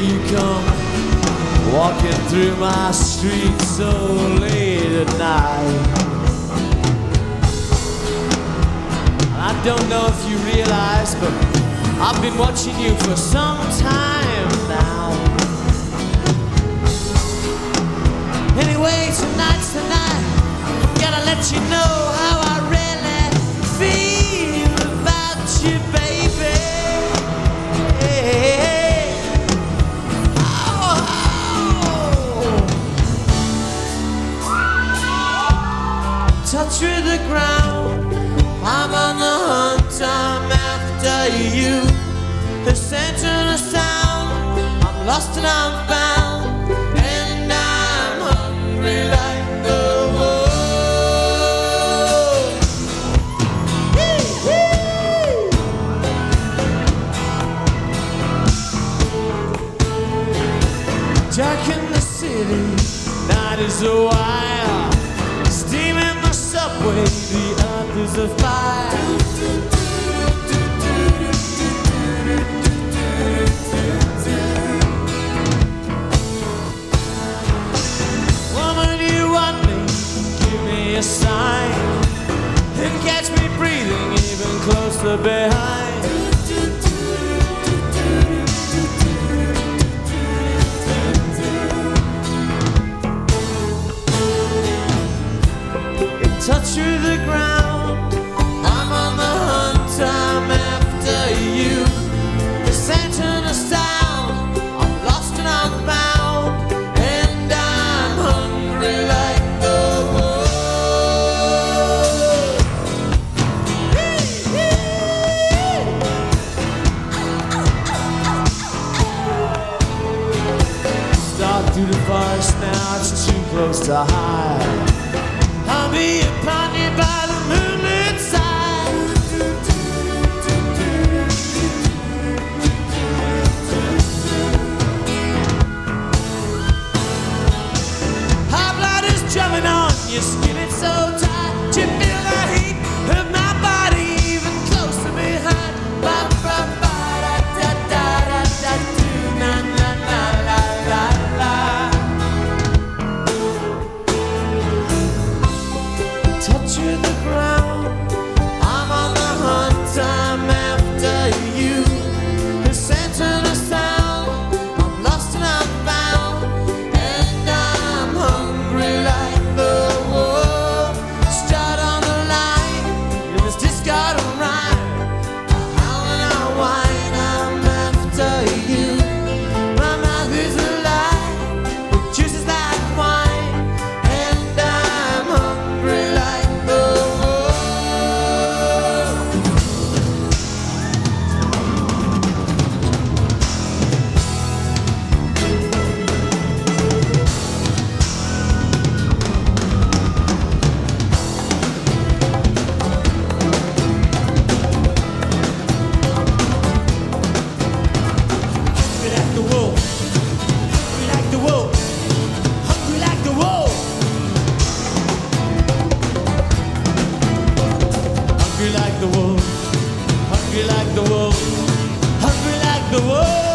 here you come, walking through my street so late at night. I don't know if you realize, but I've been watching you for some time now. Anyway, tonight's the night, gotta let you know With the ground. I'm on the hunt. I'm after you. The center of the sound. I'm lost and I'm found. And I'm hungry like the. Dark in the city, night is a wire. Steam in the subway, the earth is afire. Woman, now, it's too close to hide. I'll be upon you by the moonlit side. High blood is drumming on your skin, it's so tight. hungry like the wolf. Hungry like the wolf. Hungry like the wolf. Hungry like the wolf. Hungry like the wolf. Hungry like the wolf.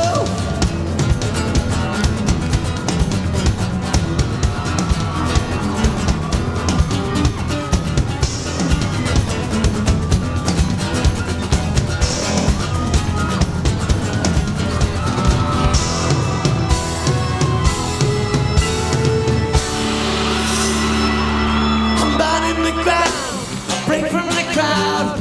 from the crowd. break from the crowd.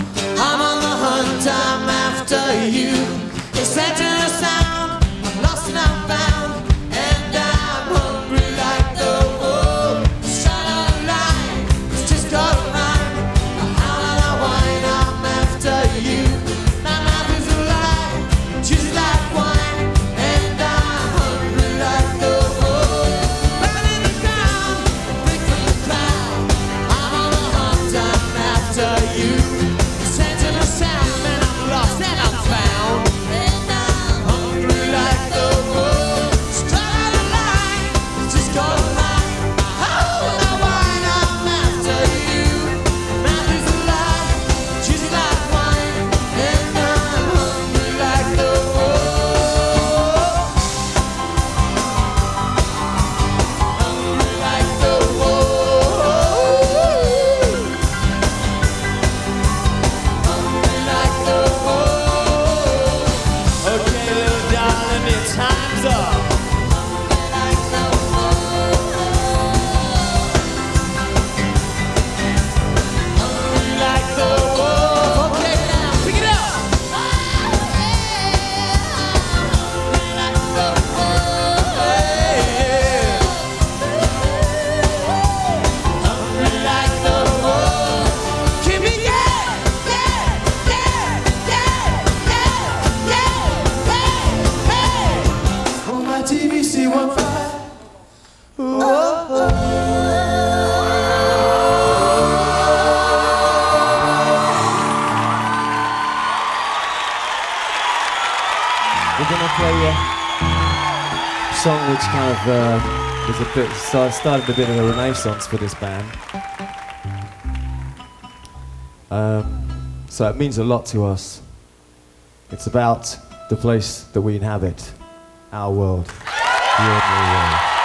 We're gonna play a song which kind of uh, was a bit started a bit of a renaissance for this band. Um, so it means a lot to us. It's about the place that we inhabit, our world, the ordinary world.